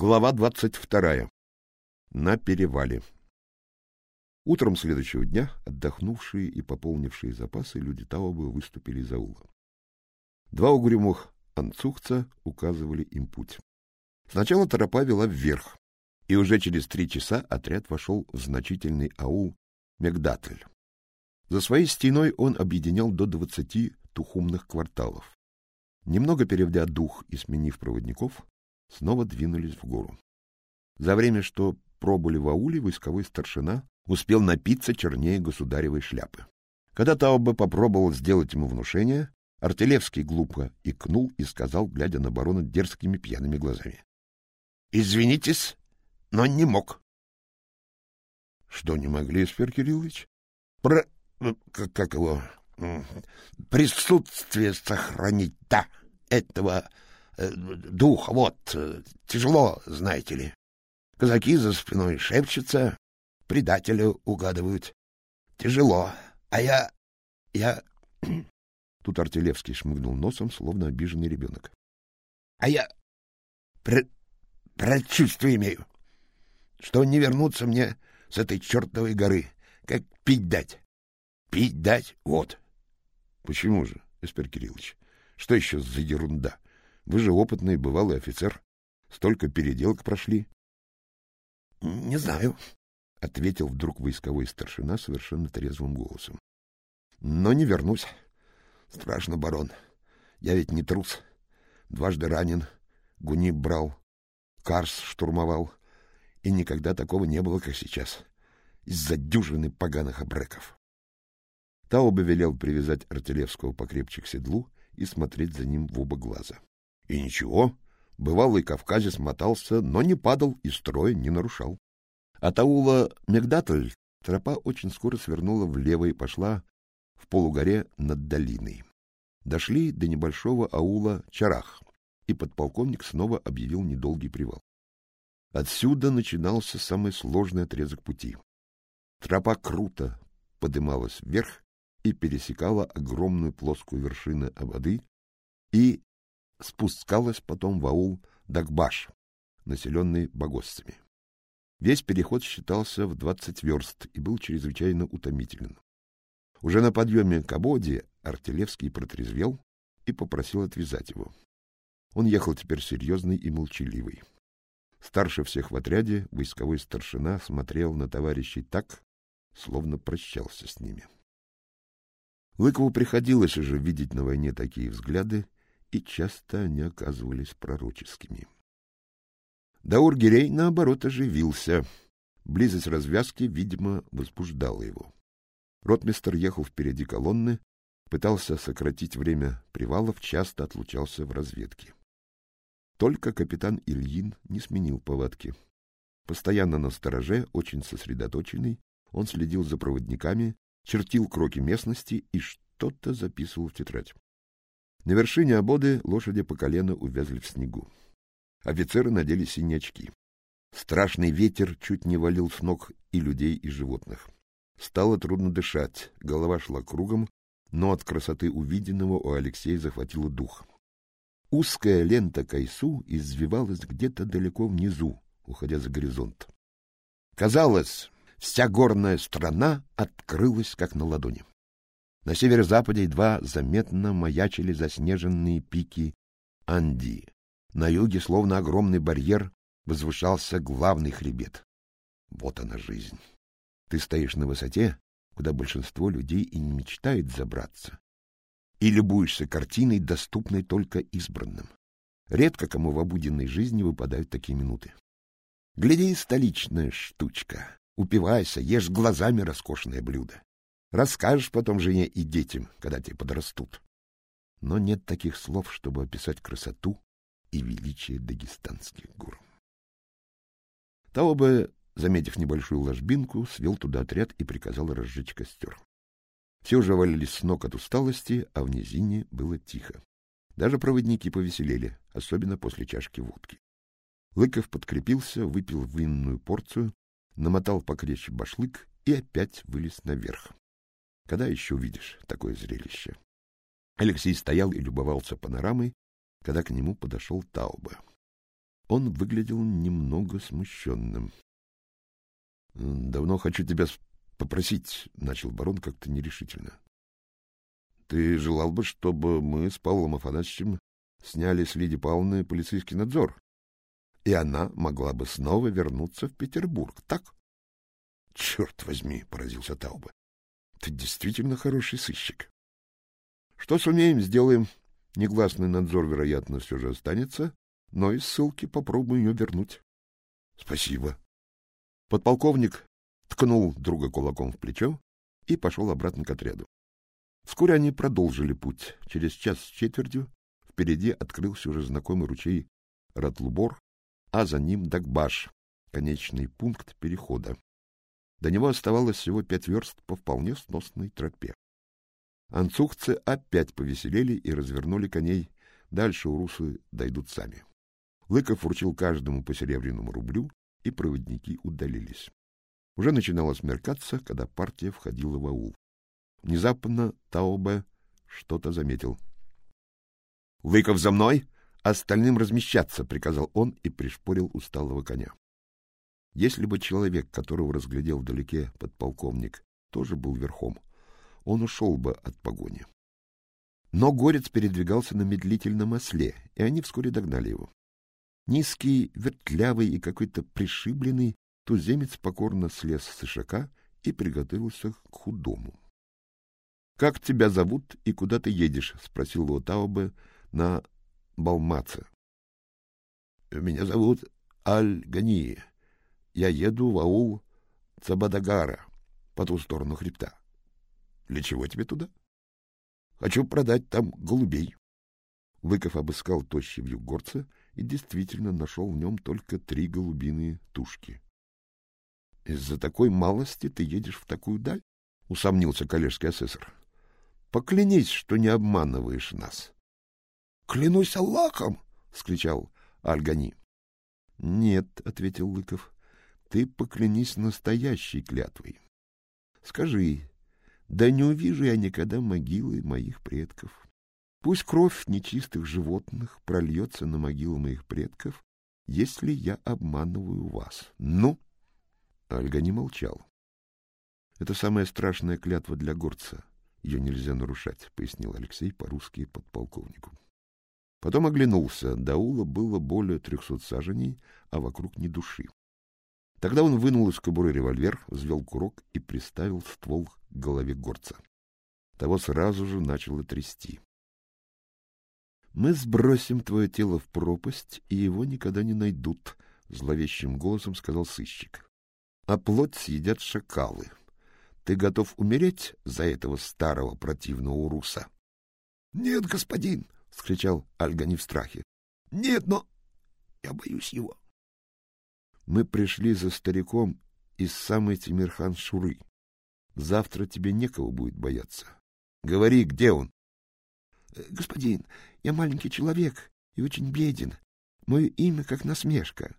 Глава двадцать вторая. На перевале. Утром следующего дня отдохнувшие и пополнившие запасы люди Таубы выступили из аула. Два угрюмых анцухца указывали им путь. Сначала тропа вела вверх, и уже через три часа отряд вошел в значительный аул Мегдатель. За своей стеной он объединял до двадцати тухумных кварталов. Немного переведя дух и сменив проводников, снова двинулись в гору. За время, что пробыли в ауле, войсковой старшина успел напиться чернее государевой шляпы. Когда Тауба попробовал сделать ему внушение, Артелевский глупо икнул и сказал, глядя на барона дерзкими пьяными глазами. — Извинитесь, но не мог. — Что не могли, Эспер Кириллович? — Про... Как, как его... Присутствие сохранить, да, этого Э, дух, вот, э, тяжело, знаете ли. Казаки за спиной шепчутся, предателя угадывают. Тяжело. А я... я... Тут Артелевский шмыгнул носом, словно обиженный ребенок. — А я про... предчувствие имею, что не вернуться мне с этой чертовой горы, как пить дать. Пить дать — вот. — Почему же, Эспер Кириллович? Что еще за ерунда? Вы же опытный бывалый офицер. Столько переделок прошли. — Не знаю, — ответил вдруг войсковой старшина совершенно трезвым голосом. — Но не вернусь. Страшно, барон. Я ведь не трус. Дважды ранен, Гуни брал, Карс штурмовал. И никогда такого не было, как сейчас. Из-за дюжины поганых обреков. Тауба велел привязать Артелевского покрепче к седлу и смотреть за ним в оба глаза. И ничего, бывалый кавказец мотался, но не падал и строя не нарушал. От аула Мегдатль тропа очень скоро свернула влево и пошла в полугоре над долиной. Дошли до небольшого аула Чарах, и подполковник снова объявил недолгий привал. Отсюда начинался самый сложный отрезок пути. Тропа круто подымалась вверх и пересекала огромную плоскую вершину воды и спускалась потом в аул Дагбаш, населенный богосцами. Весь переход считался в двадцать верст и был чрезвычайно утомителен. Уже на подъеме к Абоде Артелевский протрезвел и попросил отвязать его. Он ехал теперь серьезный и молчаливый. Старше всех в отряде, войсковой старшина смотрел на товарищей так, словно прощался с ними. Лыкову приходилось уже видеть на войне такие взгляды, и часто они оказывались пророческими. Даур-Гирей, наоборот, оживился. Близость развязки, видимо, возбуждала его. Ротмистер ехал впереди колонны, пытался сократить время привалов, часто отлучался в разведке. Только капитан Ильин не сменил повадки. Постоянно на стороже, очень сосредоточенный, он следил за проводниками, чертил кроки местности и что-то записывал в тетрадь. На вершине ободы лошади по колено увязли в снегу. Офицеры надели синие очки. Страшный ветер чуть не валил с ног и людей, и животных. Стало трудно дышать, голова шла кругом, но от красоты увиденного у Алексея захватило дух. Узкая лента Кайсу извивалась где-то далеко внизу, уходя за горизонт. Казалось, вся горная страна открылась как на ладони. На северо-западе едва заметно маячили заснеженные пики Анди. На юге, словно огромный барьер, возвышался главный хребет. Вот она жизнь. Ты стоишь на высоте, куда большинство людей и не мечтает забраться, и любуешься картиной, доступной только избранным. Редко кому в обыденной жизни выпадают такие минуты. Гляди, столичная штучка. Упивайся, ешь глазами роскошное блюдо. Расскажешь потом жене и детям, когда те подрастут. Но нет таких слов, чтобы описать красоту и величие дагестанских гор. Того бы, заметив небольшую ложбинку, свел туда отряд и приказал разжечь костер. Все уже валились с ног от усталости, а в низине было тихо. Даже проводники повеселели, особенно после чашки водки. Лыков подкрепился, выпил винную порцию, намотал покрепче башлык и опять вылез наверх. Когда еще увидишь такое зрелище? Алексей стоял и любовался панорамой, когда к нему подошел Тауба. Он выглядел немного смущенным. — Давно хочу тебя попросить, — начал барон как-то нерешительно. — Ты желал бы, чтобы мы с Павлом Афанасьевичем сняли с Лидии Павловны полицейский надзор, и она могла бы снова вернуться в Петербург, так? — Черт возьми, — поразился Тауба. — Ты действительно хороший сыщик. — Что сумеем, сделаем. Негласный надзор, вероятно, все же останется, но из ссылки попробуем ее вернуть. — Спасибо. Подполковник ткнул друга кулаком в плечо и пошел обратно к отряду. Вскоре они продолжили путь. Через час с четвертью впереди открылся уже знакомый ручей Ратлубор, а за ним Дагбаш, конечный пункт перехода. До него оставалось всего пять верст по вполне сносной тропе. Анцухцы опять повеселели и развернули коней. Дальше урусы дойдут сами. Лыков вручил каждому по серебряному рублю, и проводники удалились. Уже начинало смеркаться, когда партия входила в аул. Внезапно Таубе что-то заметил. — Лыков за мной! Остальным размещаться! — приказал он и пришпорил усталого коня. Если бы человек, которого разглядел вдалеке подполковник, тоже был верхом, он ушел бы от погони. Но горец передвигался на медлительном осле, и они вскоре догнали его. Низкий, вертлявый и какой-то пришибленный, туземец покорно слез с ишака и приготовился к худому. — Как тебя зовут и куда ты едешь? — спросил его Таубе на Балмаце. — Меня зовут Аль-Гани. Я еду в аул Цабадагара, по ту сторону хребта. — Для чего тебе туда? — Хочу продать там голубей. Лыков обыскал тощий вьюг горца и действительно нашел в нем только три голубиные тушки. — Из-за такой малости ты едешь в такую даль? — усомнился коллежский асессор. — Поклянись, что не обманываешь нас. — Клянусь Аллахом! — вскричал Альгани. — Нет, — ответил Лыков, — ты поклянись настоящей клятвой. Скажи, да не увижу я никогда могилы моих предков. Пусть кровь нечистых животных прольется на могилу моих предков, если я обманываю вас. Ну? Ольга не молчал. Это самая страшная клятва для горца. Ее нельзя нарушать, пояснил Алексей по-русски подполковнику. Потом оглянулся. До ула было более трехсот саженей, а вокруг ни души. Тогда он вынул из кобуры револьвер, взвел курок и приставил ствол к голове горца. Того сразу же начало трясти. Мы сбросим твое тело в пропасть, и его никогда не найдут, зловещим голосом сказал сыщик. А плоть съедят шакалы. Ты готов умереть за этого старого противного уруса? Нет, господин, вскричал Альгани в страхе. Нет, но я боюсь его. Мы пришли за стариком из самой Тимирхан Шуры. Завтра тебе некого будет бояться. Говори, где он? Э, — Господин, я маленький человек и очень беден. Мое имя как насмешка.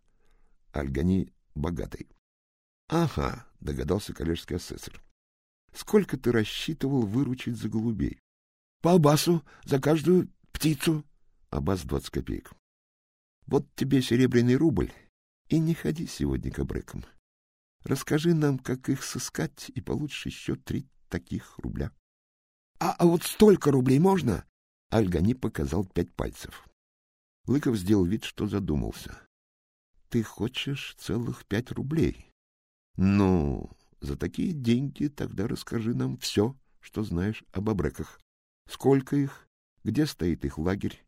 Альгани богатый. — Ага, — догадался коллежский асессор. — Сколько ты рассчитывал выручить за голубей? — По абасу за каждую птицу. Абас двадцать копеек. — Вот тебе серебряный рубль, и не ходи сегодня к обрекам. Расскажи нам, как их сыскать, и получишь еще три таких рубля. А, — А вот столько рублей можно? Альгани показал пять пальцев. Лыков сделал вид, что задумался. — Ты хочешь целых пять рублей? — Ну, за такие деньги тогда расскажи нам все, что знаешь об обреках. Сколько их, где стоит их лагерь,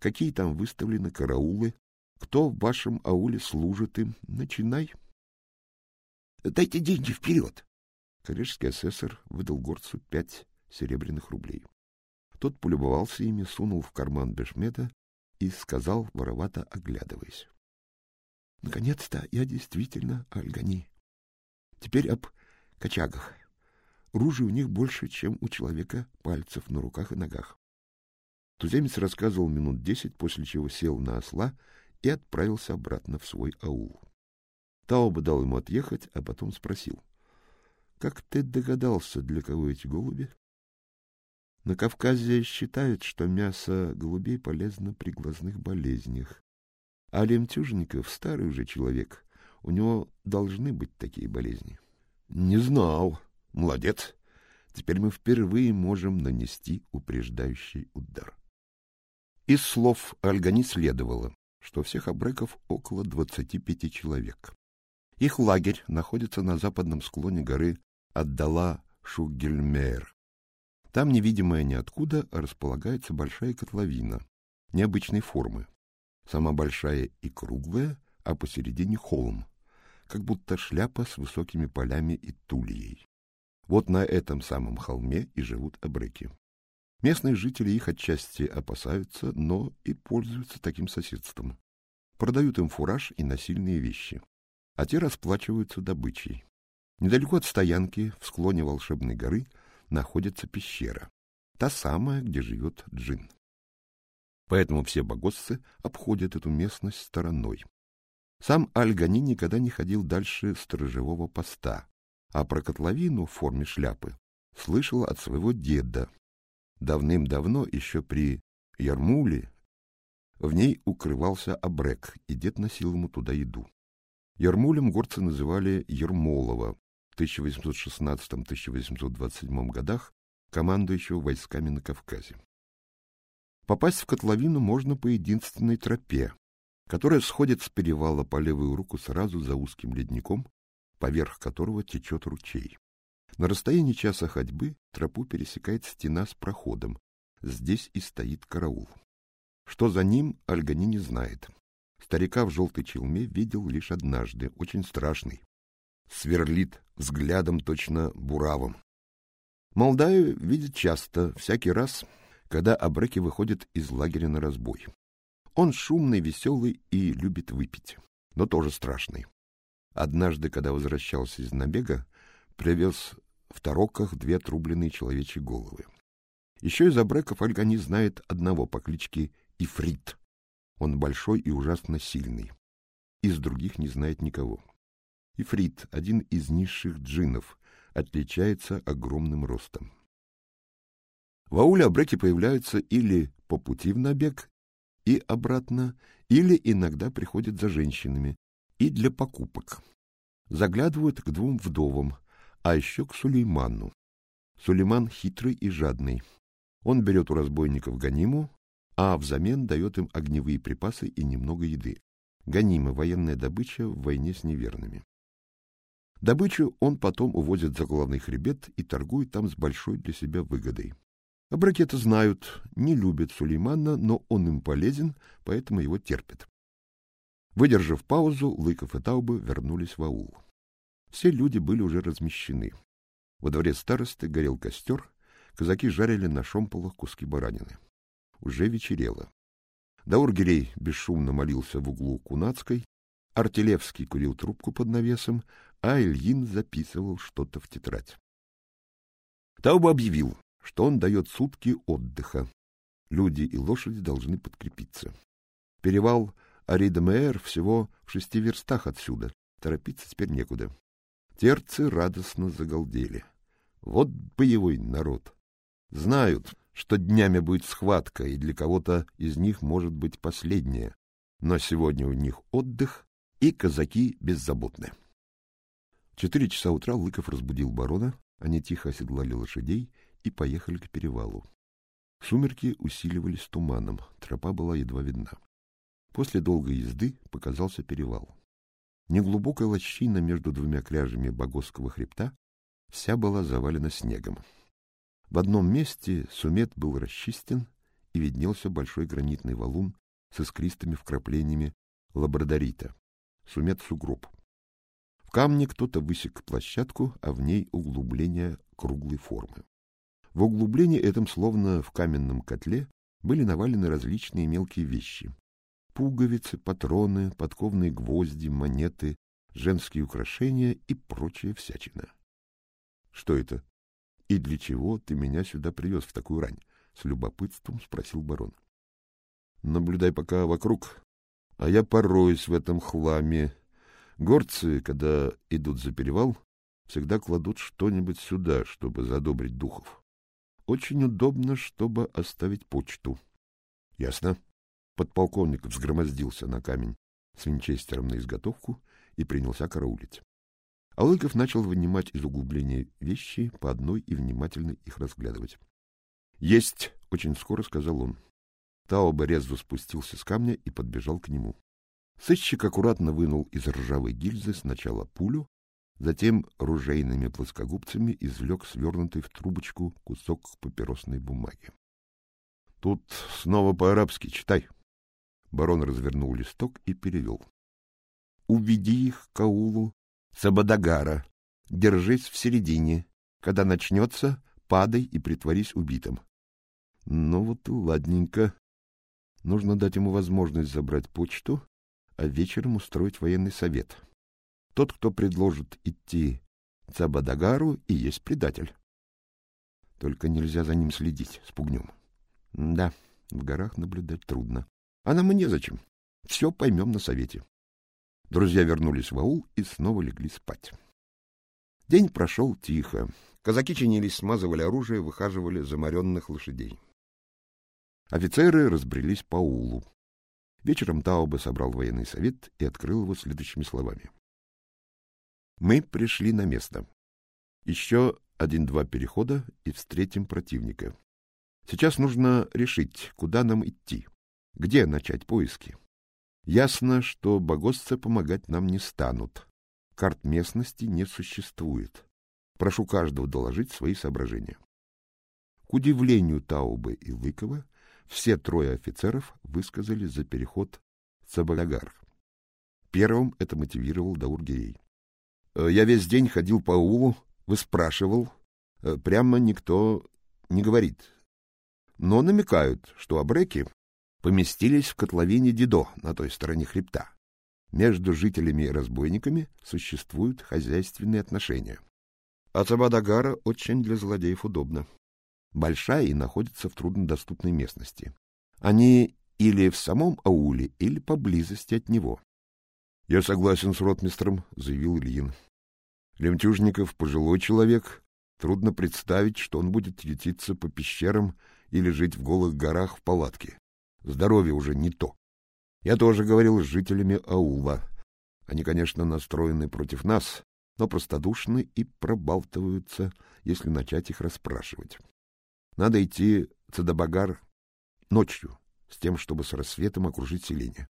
какие там выставлены караулы, кто в вашем ауле служит им. Начинай. — Дайте деньги вперед! Коллежский асессор выдал горцу пять серебряных рублей. Тот полюбовался ими, сунул в карман Бешмета и сказал, воровато оглядываясь. — Наконец-то я действительно Альгани. Теперь об кочагах. Ружей у них больше, чем у человека пальцев на руках и ногах. Туземец рассказывал минут десять, после чего сел на осла и отправился обратно в свой аул. Тауба дал ему отъехать, а потом спросил. — Как ты догадался, для кого эти голуби? На Кавказе считают, что мясо голубей полезно при глазных болезнях, А Лемтюжников старый уже человек. У него должны быть такие болезни. Не знал. Молодец. Теперь мы впервые можем нанести упреждающий удар. Из слов Ольгани следовало, что всех абреков около двадцати пяти человек. Их лагерь находится на западном склоне горы Отдала Шугельмейр. Там, невидимая ниоткуда, располагается большая котловина необычной формы. Сама большая и круглая, а посередине холм, как будто шляпа с высокими полями и тульей. Вот на этом самом холме и живут абреки. Местные жители их отчасти опасаются, но и пользуются таким соседством. Продают им фураж и насильные вещи, а те расплачиваются добычей. Недалеко от стоянки, в склоне волшебной горы, находится пещера, та самая, где живет джин. Поэтому все богосцы обходят эту местность стороной. Сам Аль-Гани никогда не ходил дальше сторожевого поста, а про котловину в форме шляпы слышал от своего деда. Давным-давно, еще при Ярмуле, в ней укрывался абрек, и дед носил ему туда еду. Ярмулем горцы называли Ермолова в 1816-1827 годах, командующего войсками на Кавказе. Попасть в котловину можно по единственной тропе, которая сходит с перевала по левую руку сразу за узким ледником, поверх которого течет ручей. На расстоянии часа ходьбы тропу пересекает стена с проходом. Здесь и стоит караул. Что за ним, Альгани не знает. Старика в желтой челме видел лишь однажды, очень страшный. Сверлит взглядом точно буравом. Молдаю видит часто, всякий раз, когда Абреки выходит из лагеря на разбой. Он шумный, веселый и любит выпить, но тоже страшный. Однажды, когда возвращался из набега, привез в тароках две отрубленные человечьи головы. Еще из Абреков Альгани знает одного по кличке Ифрит. Он большой и ужасно сильный. Из других не знает никого. Ифрит, один из низших джиннов, отличается огромным ростом. В ауле абреки появляются или по пути в набег и обратно, или иногда приходят за женщинами и для покупок. Заглядывают к двум вдовам, а еще к Сулейману. Сулейман хитрый и жадный. Он берет у разбойников ганиму, а взамен дает им огневые припасы и немного еды. Ганима — военная добыча в войне с неверными. Добычу он потом увозит за главный хребет и торгует там с большой для себя выгодой. Абраки знают, не любят Сулеймана, но он им полезен, поэтому его терпят. Выдержав паузу, Лыков и Таубы вернулись в аул. Все люди были уже размещены. Во дворе старосты горел костер, казаки жарили на шомполах куски баранины. Уже вечерело. Даургирей бесшумно молился в углу Кунацкой, Артилевский курил трубку под навесом, а Ильин записывал что-то в тетрадь. Тауба объявил, что он дает сутки отдыха. Люди и лошади должны подкрепиться. Перевал Аридамеэр всего в шести верстах отсюда. Торопиться теперь некуда. Терцы радостно загалдели. Вот боевой народ. Знают, что днями будет схватка, и для кого-то из них может быть последняя. Но сегодня у них отдых, и казаки беззаботны. Четыре часа утра Лыков разбудил барона, они тихо оседлали лошадей и поехали к перевалу. Сумерки усиливались туманом, тропа была едва видна. После долгой езды показался перевал. Неглубокая лощина между двумя кряжами Богосского хребта вся была завалена снегом. В одном месте сумет был расчистен, и виднелся большой гранитный валун с искристыми вкраплениями лабрадорита. Сумет сугроб. В камне кто-то высек площадку, а в ней углубление круглой формы. В углублении этом, словно в каменном котле, были навалены различные мелкие вещи. Пуговицы, патроны, подковные гвозди, монеты, женские украшения и прочая всячина. — Что это? И для чего ты меня сюда привез в такую рань? — с любопытством спросил барон. — Наблюдай пока вокруг, а я пороюсь в этом хламе. Горцы, когда идут за перевал, всегда кладут что-нибудь сюда, чтобы задобрить духов. Очень удобно, чтобы оставить почту. — Ясно. Подполковник взгромоздился на камень. с винчестером на изготовку и принялся караулить. А Лыков начал вынимать из углубления вещи по одной и внимательно их разглядывать. — Есть! — очень скоро сказал он. Тауба резво спустился с камня и подбежал к нему. Сыщик аккуратно вынул из ржавой гильзы сначала пулю, затем ружейными плоскогубцами извлек свернутый в трубочку кусок папиросной бумаги. — Тут снова по-арабски читай. Барон развернул листок и перевел. — Уведи их к аулу Сабадагара. Держись в середине. Когда начнется, падай и притворись убитым. Ну вот ладненько. Нужно дать ему возможность забрать почту, а вечером устроить военный совет. Тот, кто предложит идти Цабадагару, и есть предатель. Только нельзя за ним следить, спугнем. Да, в горах наблюдать трудно. А нам и незачем. Все поймем на совете. Друзья вернулись в аул и снова легли спать. День прошел тихо. Казаки чинились, смазывали оружие, выхаживали заморенных лошадей. Офицеры разбрелись по аулу. Вечером Таубе собрал военный совет и открыл его следующими словами. Мы пришли на место. Еще один-два перехода и встретим противника. Сейчас нужно решить, куда нам идти, где начать поиски. Ясно, что богосцы помогать нам не станут. Карт местности не существует. Прошу каждого доложить свои соображения. К удивлению Таубы и Лыкова, все трое офицеров высказали за переход Цабалягар. Первым это мотивировал Даургирей. «Э, я весь день ходил по улу, выспрашивал. Э, прямо никто не говорит. Но намекают, что абреки поместились в котловине Дидо на той стороне хребта. Между жителями и разбойниками существуют хозяйственные отношения. А Цабадагара очень для злодеев удобно. Большая и находится в труднодоступной местности. Они или в самом ауле, или поблизости от него. — Я согласен с ротмистром, — заявил Ильин. Лемтюжников — пожилой человек. Трудно представить, что он будет ютиться по пещерам или жить в голых горах в палатке. Здоровье уже не то. Я тоже говорил с жителями аула. Они, конечно, настроены против нас, но простодушны и пробалтываются, если начать их расспрашивать. Надо идти Цадабагар ночью, с тем, чтобы с рассветом окружить селение,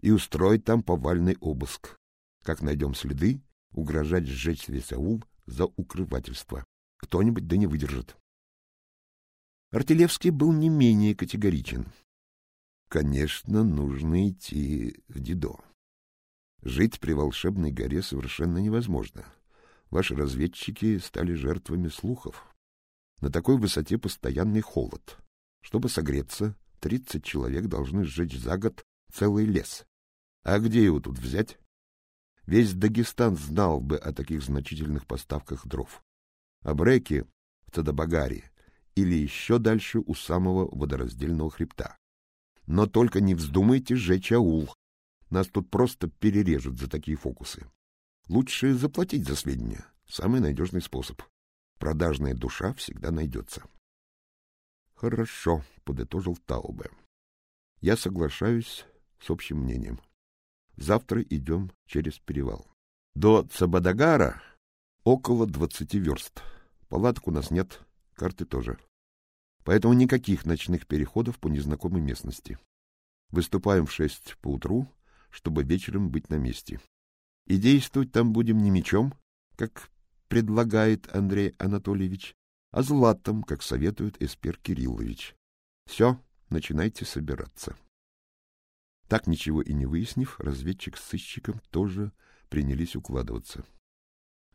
и устроить там повальный обыск. Как найдем следы, угрожать сжечь весь аул за укрывательство. Кто-нибудь да не выдержит. Артилевский был не менее категоричен. Конечно, нужно идти в Дидо. Жить при волшебной горе совершенно невозможно. Ваши разведчики стали жертвами слухов. На такой высоте постоянный холод. Чтобы согреться, тридцать человек должны сжечь за год целый лес. А где его тут взять? Весь Дагестан знал бы о таких значительных поставках дров. А Бреки в Тадабагаре или еще дальше у самого водораздельного хребта. Но только не вздумайте сжечь аул. Нас тут просто перережут за такие фокусы. Лучше заплатить за сведения. Самый надежный способ. Продажная душа всегда найдется. Хорошо, подытожил Таубе. Я соглашаюсь с общим мнением. Завтра идем через перевал. До Цабадагара около двадцати верст. Палаток у нас нет, карты тоже. Поэтому никаких ночных переходов по незнакомой местности. Выступаем в шесть поутру, чтобы вечером быть на месте. И действовать там будем не мечом, как предлагает Андрей Анатольевич, а златом, как советует Эспер Кириллович. Все, начинайте собираться. Так ничего и не выяснив, разведчик с сыщиком тоже принялись укладываться.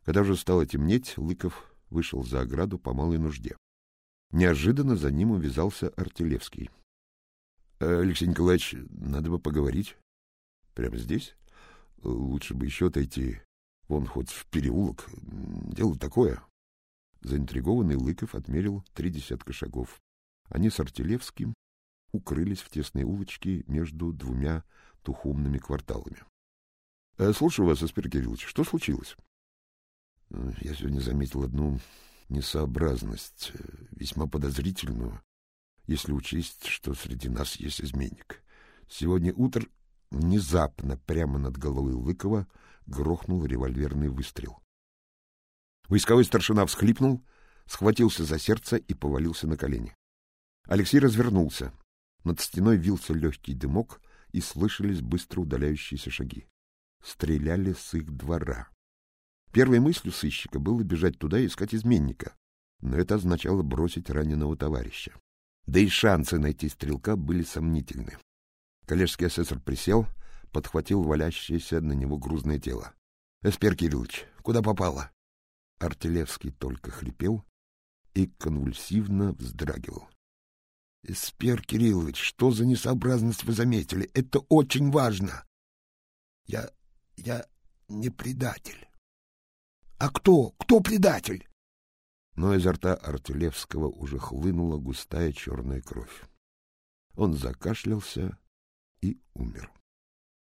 Когда же стало темнеть, Лыков вышел за ограду по малой нужде. Неожиданно за ним увязался Артилевский. «Э, — Алексей Николаевич, надо бы поговорить. — Прямо здесь? Лучше бы еще отойти. Вон хоть в переулок. Дело такое. Заинтригованный Лыков отмерил три десятка шагов. Они с Артилевским укрылись в тесной улочке между двумя тухумными кварталами. «Э, — Слушаю вас, Аспир Кириллович. Что случилось? Э, — Я сегодня заметил одну несообразность, э, весьма подозрительную, если учесть, что среди нас есть изменник. Сегодня утр... Внезапно прямо над головой Лыкова грохнул револьверный выстрел. Войсковой старшина всхлипнул, схватился за сердце и повалился на колени. Алексей развернулся. Над стеной вился легкий дымок, и слышались быстро удаляющиеся шаги. Стреляли с их двора. Первой мыслью сыщика было бежать туда и искать изменника, но это означало бросить раненого товарища. Да и шансы найти стрелка были сомнительны. Коллежский асессор присел, подхватил валящееся на него грузное тело. — Эспер Кириллович, куда попало? Артилевский только хрипел и конвульсивно вздрагивал. — Эспер Кириллович, что за несообразность вы заметили? Это очень важно. — Я... я не предатель. — А кто? Кто предатель? Но изо рта Артилевского уже хлынула густая черная кровь. Он закашлялся и умер.